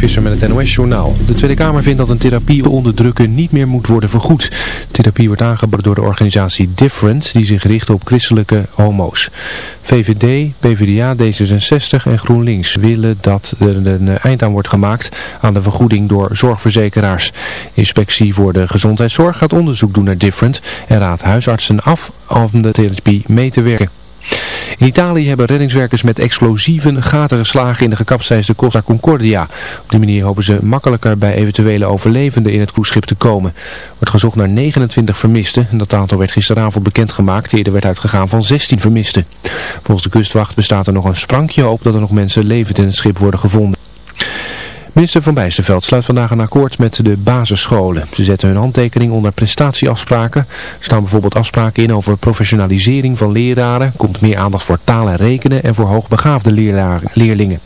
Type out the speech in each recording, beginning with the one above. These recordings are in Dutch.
Mark met het NOS-journaal. De Tweede Kamer vindt dat een therapie onder drukken niet meer moet worden vergoed. therapie wordt aangeboden door de organisatie Different, die zich richt op christelijke homo's. VVD, PvdA, D66 en GroenLinks willen dat er een eind aan wordt gemaakt aan de vergoeding door zorgverzekeraars. Inspectie voor de gezondheidszorg gaat onderzoek doen naar Different en raadt huisartsen af om de therapie mee te werken. In Italië hebben reddingswerkers met explosieven gaten geslagen in de gekapseisde Costa Concordia. Op die manier hopen ze makkelijker bij eventuele overlevenden in het cruiseschip te komen. Er wordt gezocht naar 29 vermisten en dat aantal werd gisteravond bekendgemaakt. Eerder werd uitgegaan van 16 vermisten. Volgens de kustwacht bestaat er nog een sprankje hoop dat er nog mensen levend in het schip worden gevonden. Minister Van Bijsterveld sluit vandaag een akkoord met de basisscholen. Ze zetten hun handtekening onder prestatieafspraken. Er staan bijvoorbeeld afspraken in over professionalisering van leraren. Komt meer aandacht voor taal en rekenen en voor hoogbegaafde leerlingen.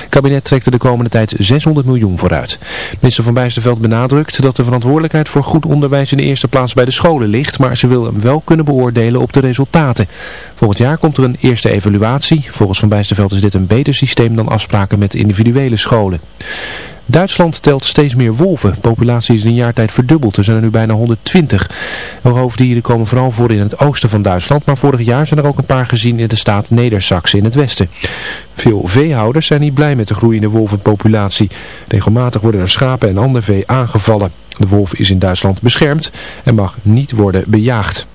Het kabinet trekt er de komende tijd 600 miljoen vooruit. Minister Van Bijsterveld benadrukt dat de verantwoordelijkheid voor goed onderwijs in de eerste plaats bij de scholen ligt. Maar ze wil hem wel kunnen beoordelen op de resultaten. Volgend jaar komt er een eerste evaluatie. Volgens Van Bijsterveld is dit een beter systeem dan afspraken met individuele scholen. Duitsland telt steeds meer wolven. De populatie is in een jaar tijd verdubbeld. Er zijn er nu bijna 120. Roofdieren komen vooral voor in het oosten van Duitsland. Maar vorig jaar zijn er ook een paar gezien in de staat Neder-Saxe in het westen. Veel veehouders zijn niet blij met de groeiende wolvenpopulatie. Regelmatig worden er schapen en ander vee aangevallen. De wolf is in Duitsland beschermd en mag niet worden bejaagd.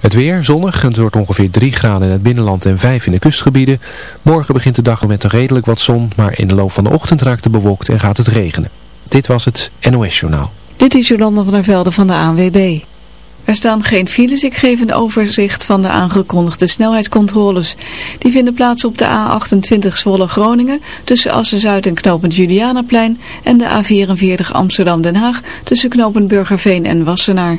Het weer zonnig het wordt ongeveer 3 graden in het binnenland en 5 in de kustgebieden. Morgen begint de dag met redelijk wat zon, maar in de loop van de ochtend raakt het bewolkt en gaat het regenen. Dit was het NOS Journaal. Dit is Jolanda van der Velde van de ANWB. Er staan geen files, ik geef een overzicht van de aangekondigde snelheidscontroles. Die vinden plaats op de A28 Zwolle Groningen tussen Assen-Zuid en knooppunt Julianaplein en de A44 Amsterdam-Den Haag tussen knooppunt Burgerveen en Wassenaar.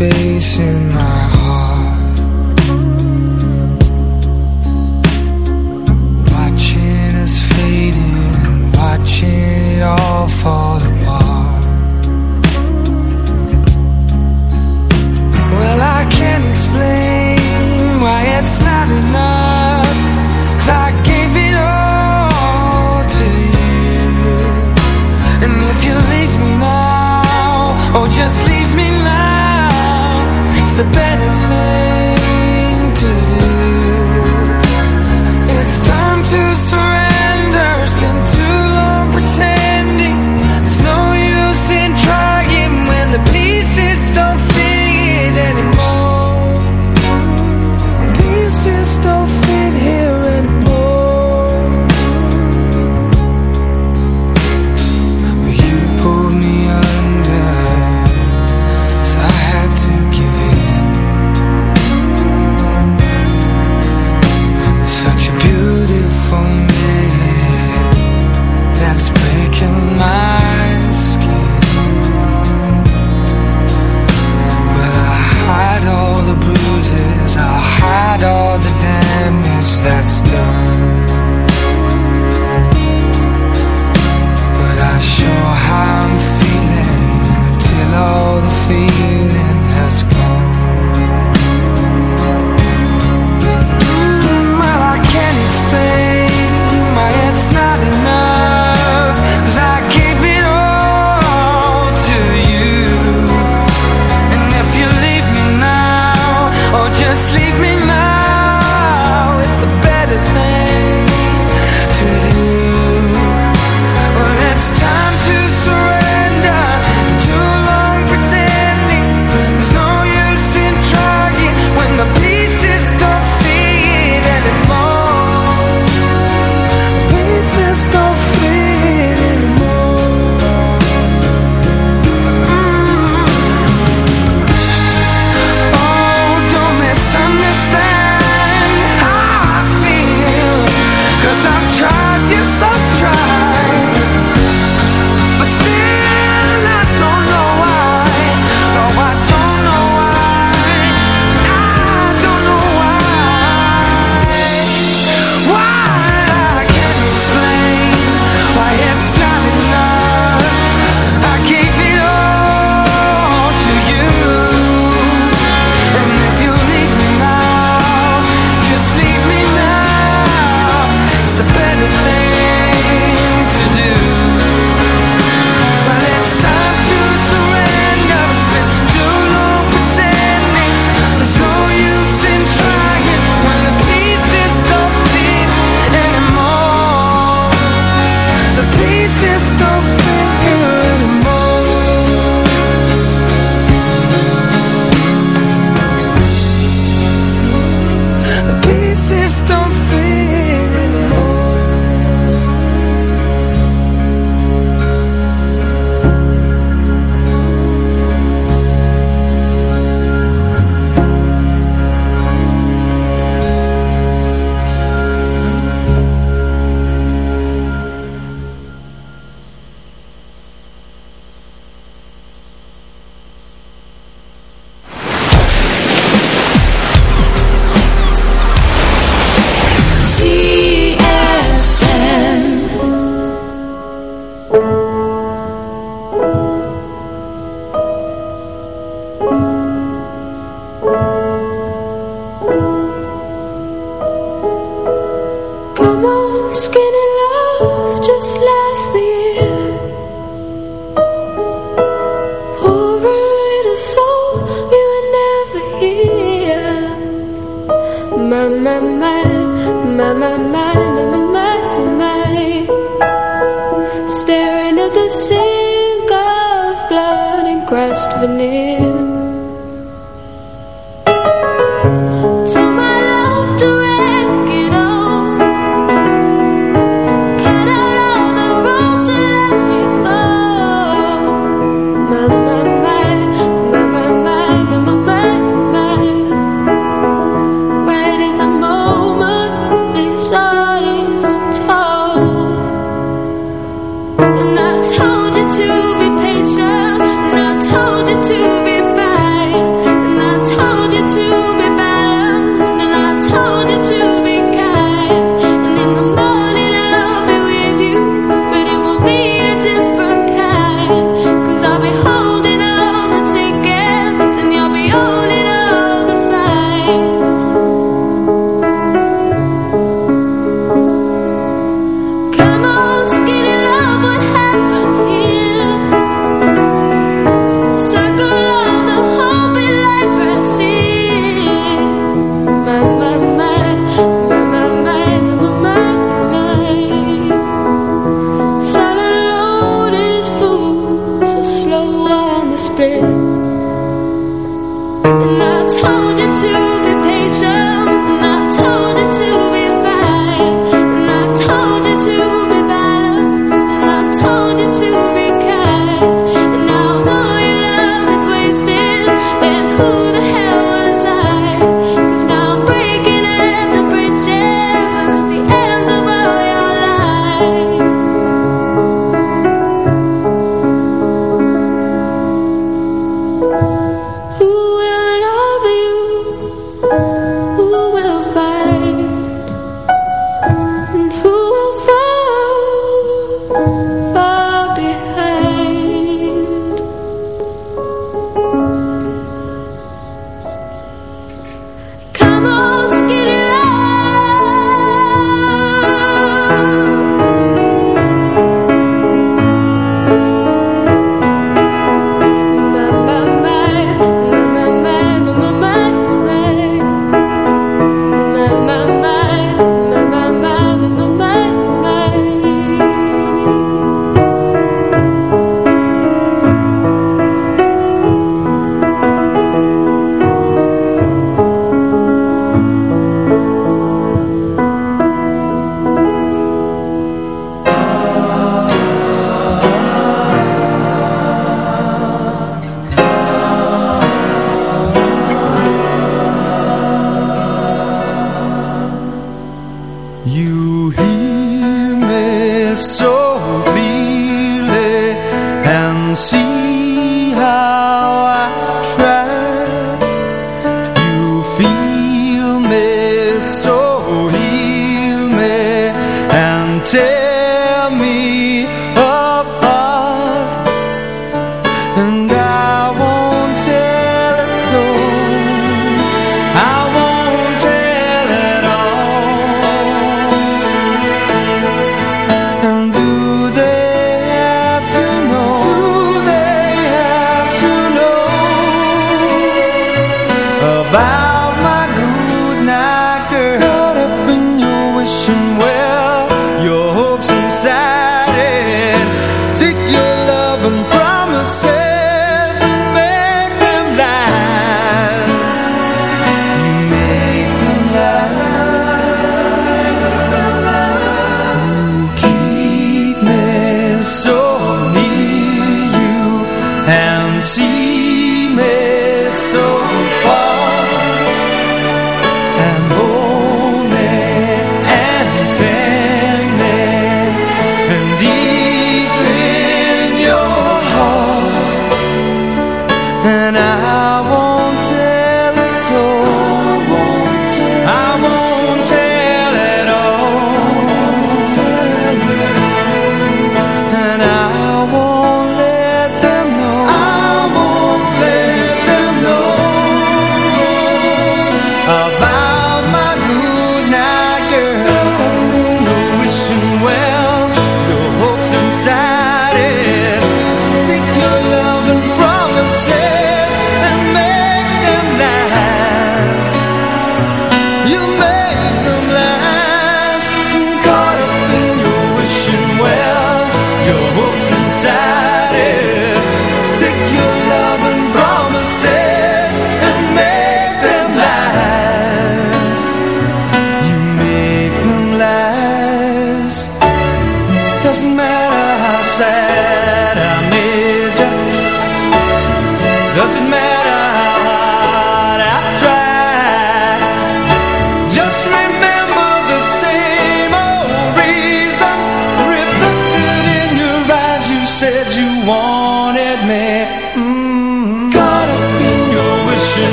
space in my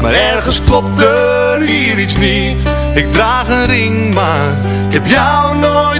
maar ergens klopt er hier iets niet. Ik draag een ring, maar ik heb jou nooit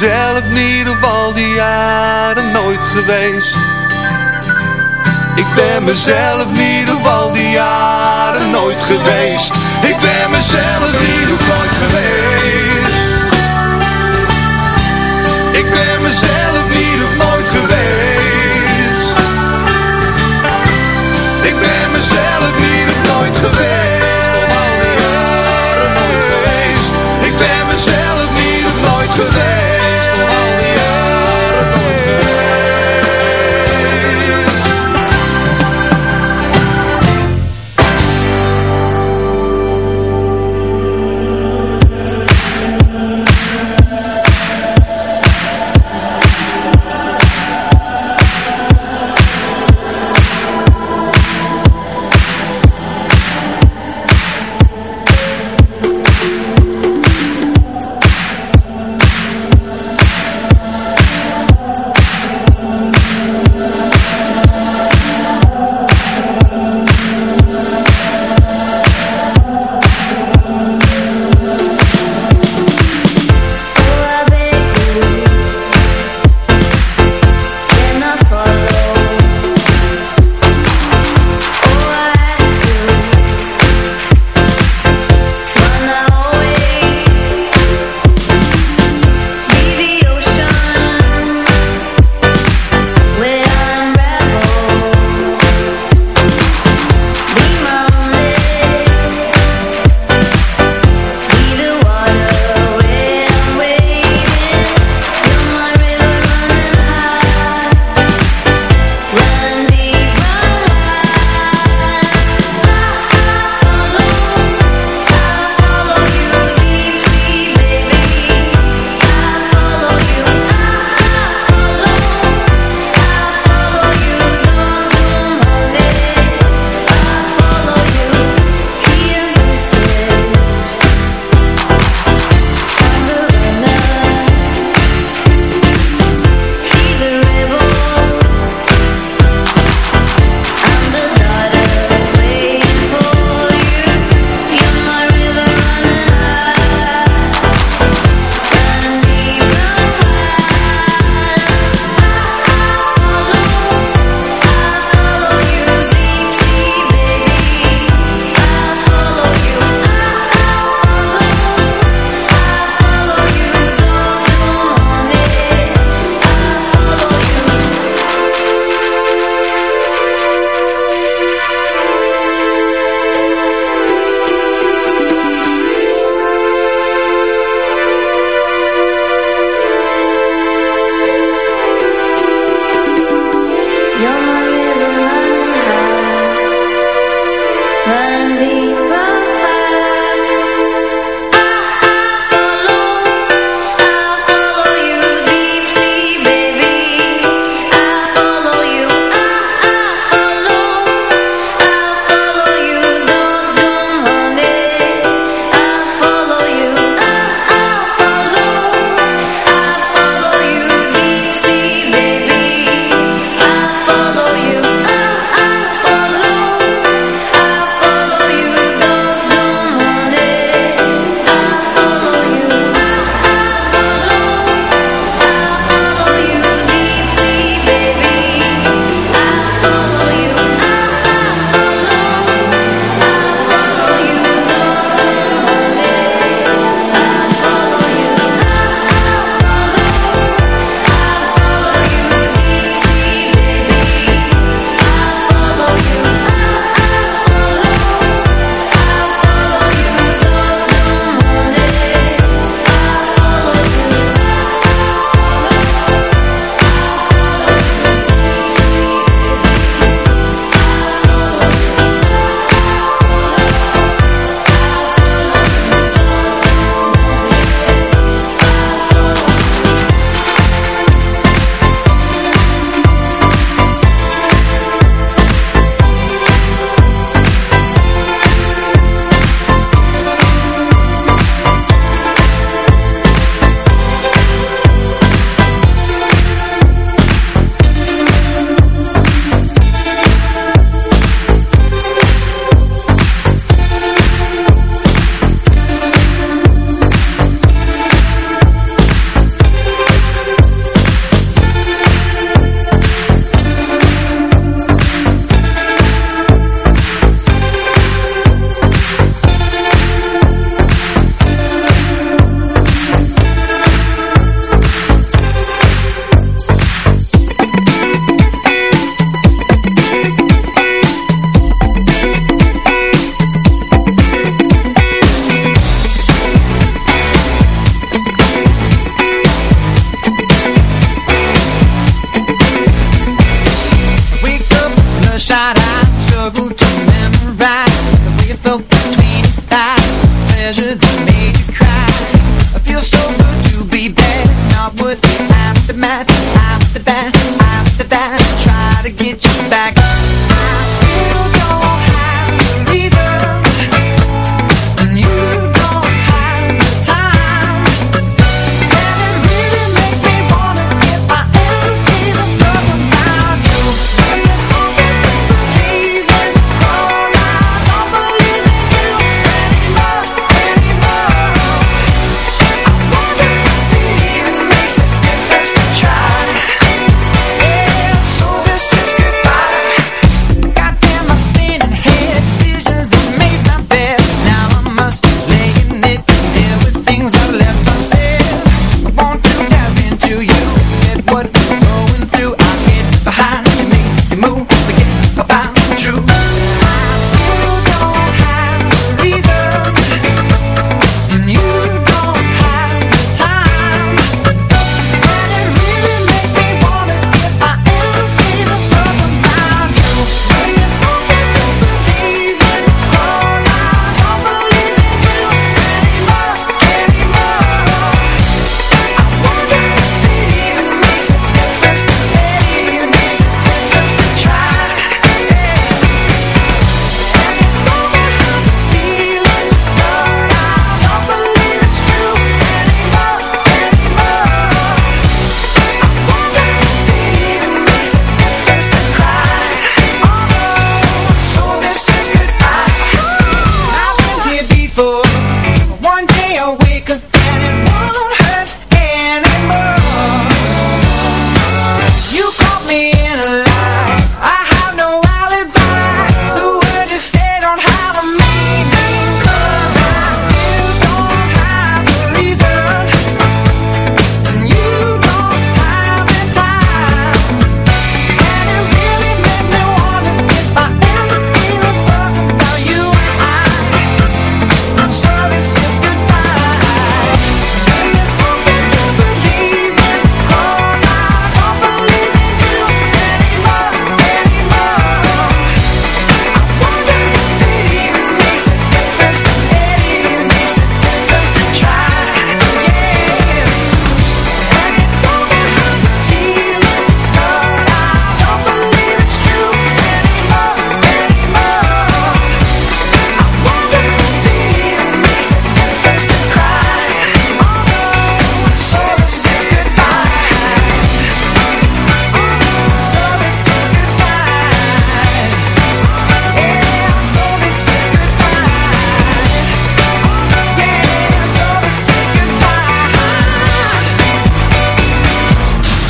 mezelf niet op al die jaren nooit geweest. Ik ben mezelf niet op al die jaren nooit geweest. Ik ben mezelf niet op nooit geweest. Ik ben mezelf niet op nooit geweest. Ik ben mezelf niet op nooit geweest. Ik ben mezelf nooit geweest and deeper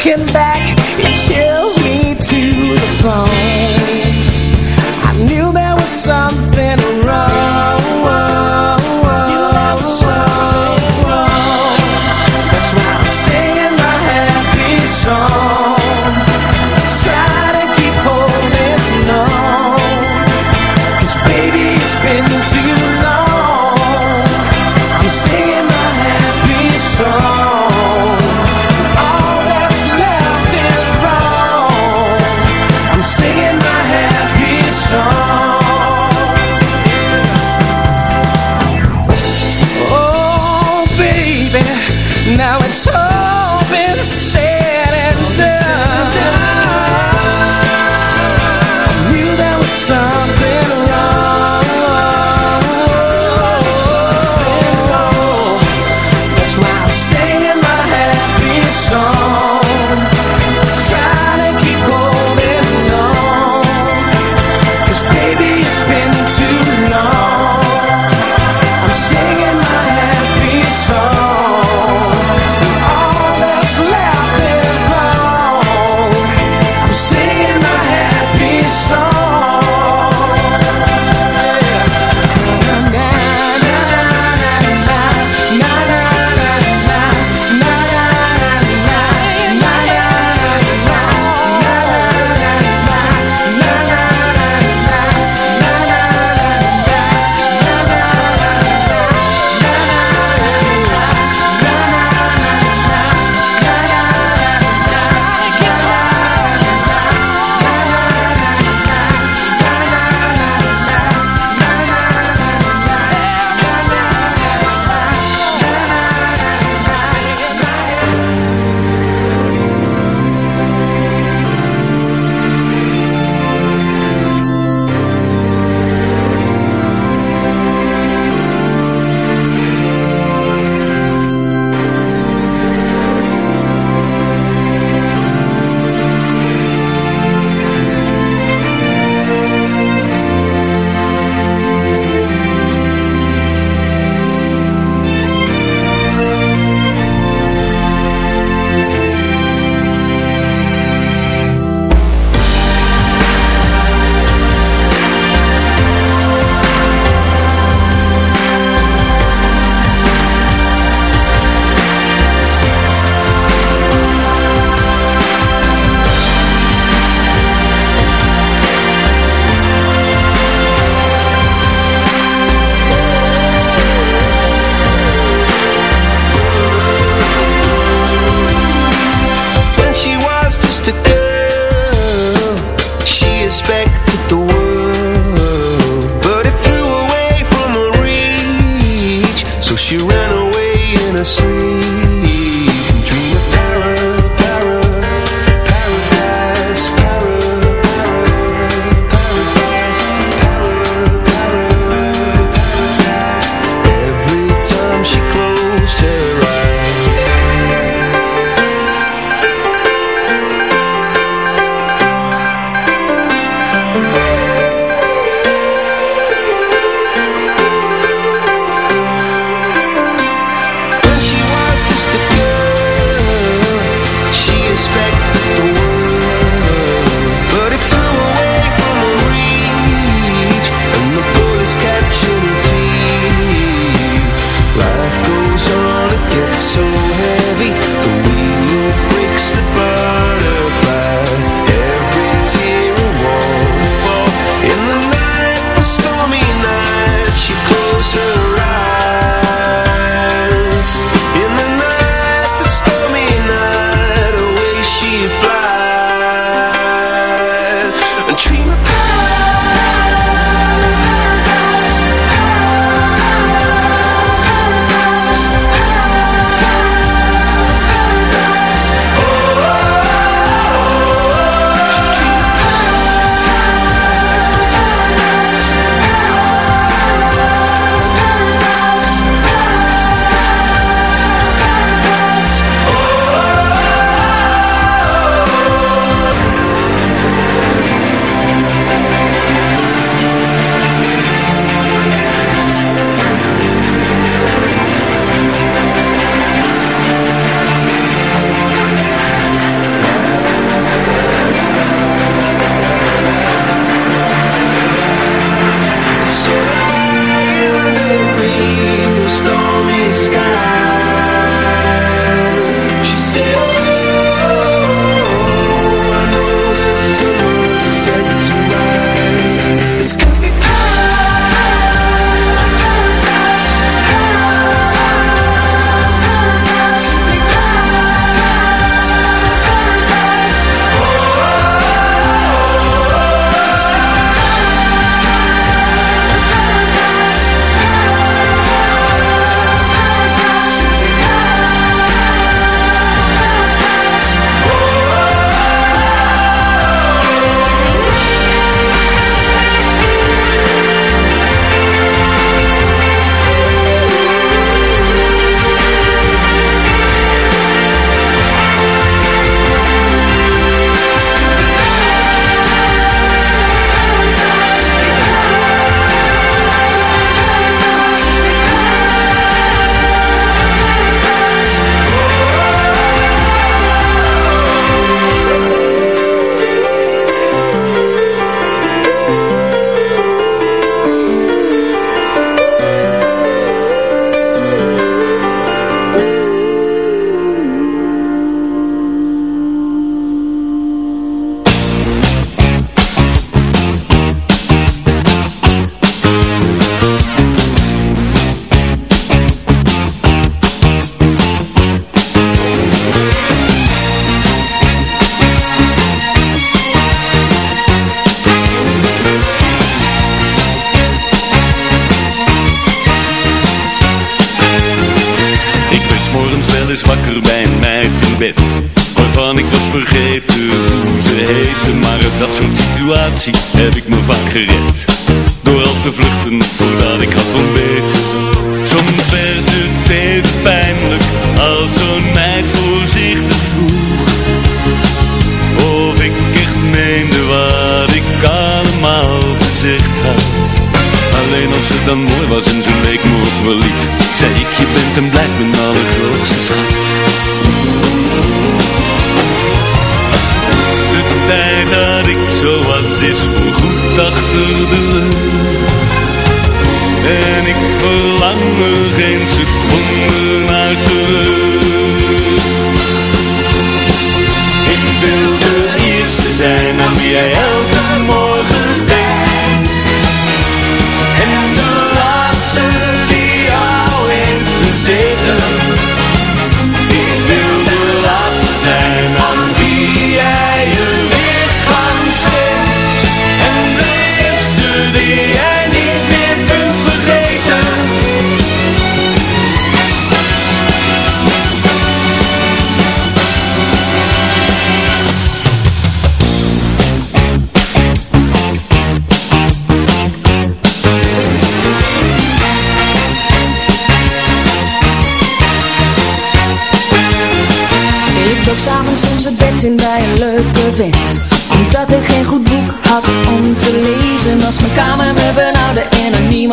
looking back, it chills me to the bone. I knew there was something wrong.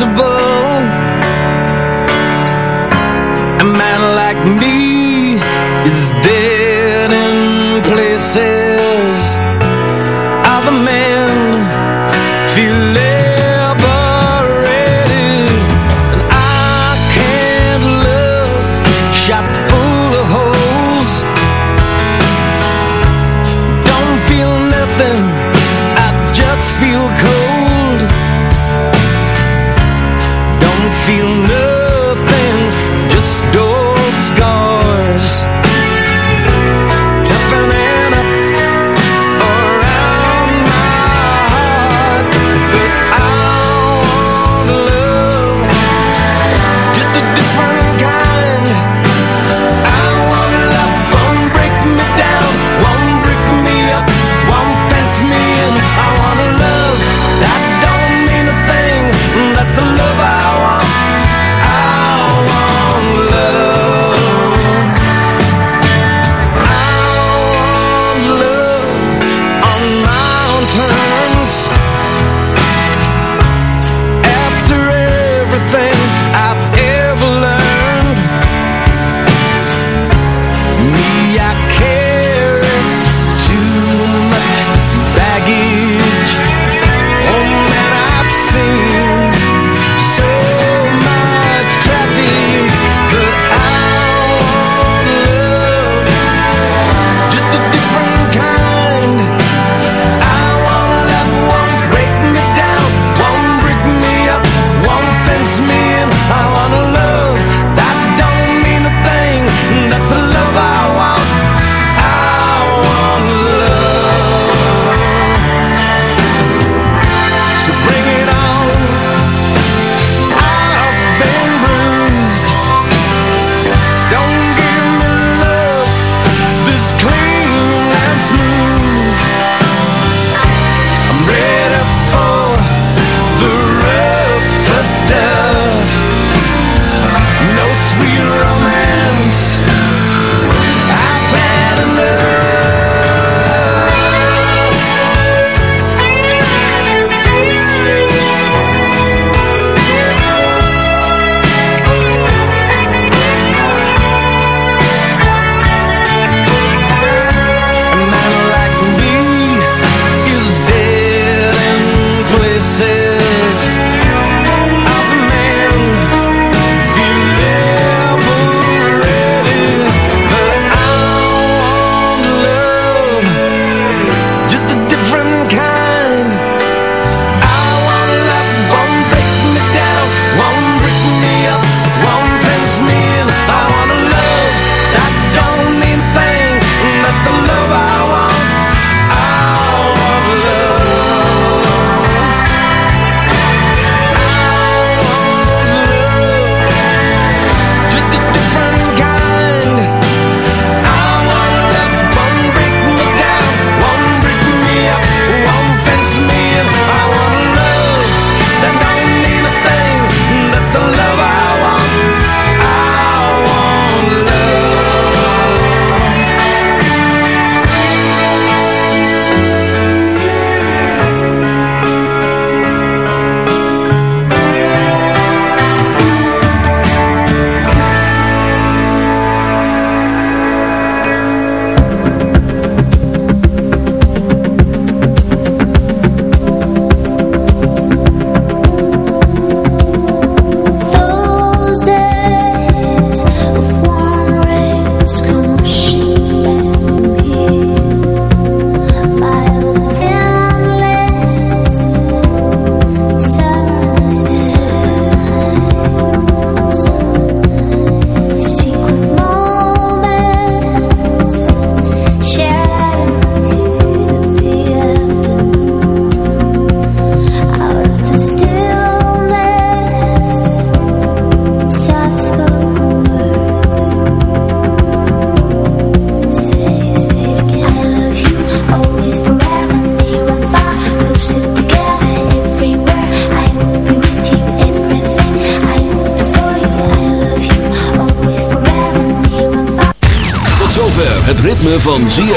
invisible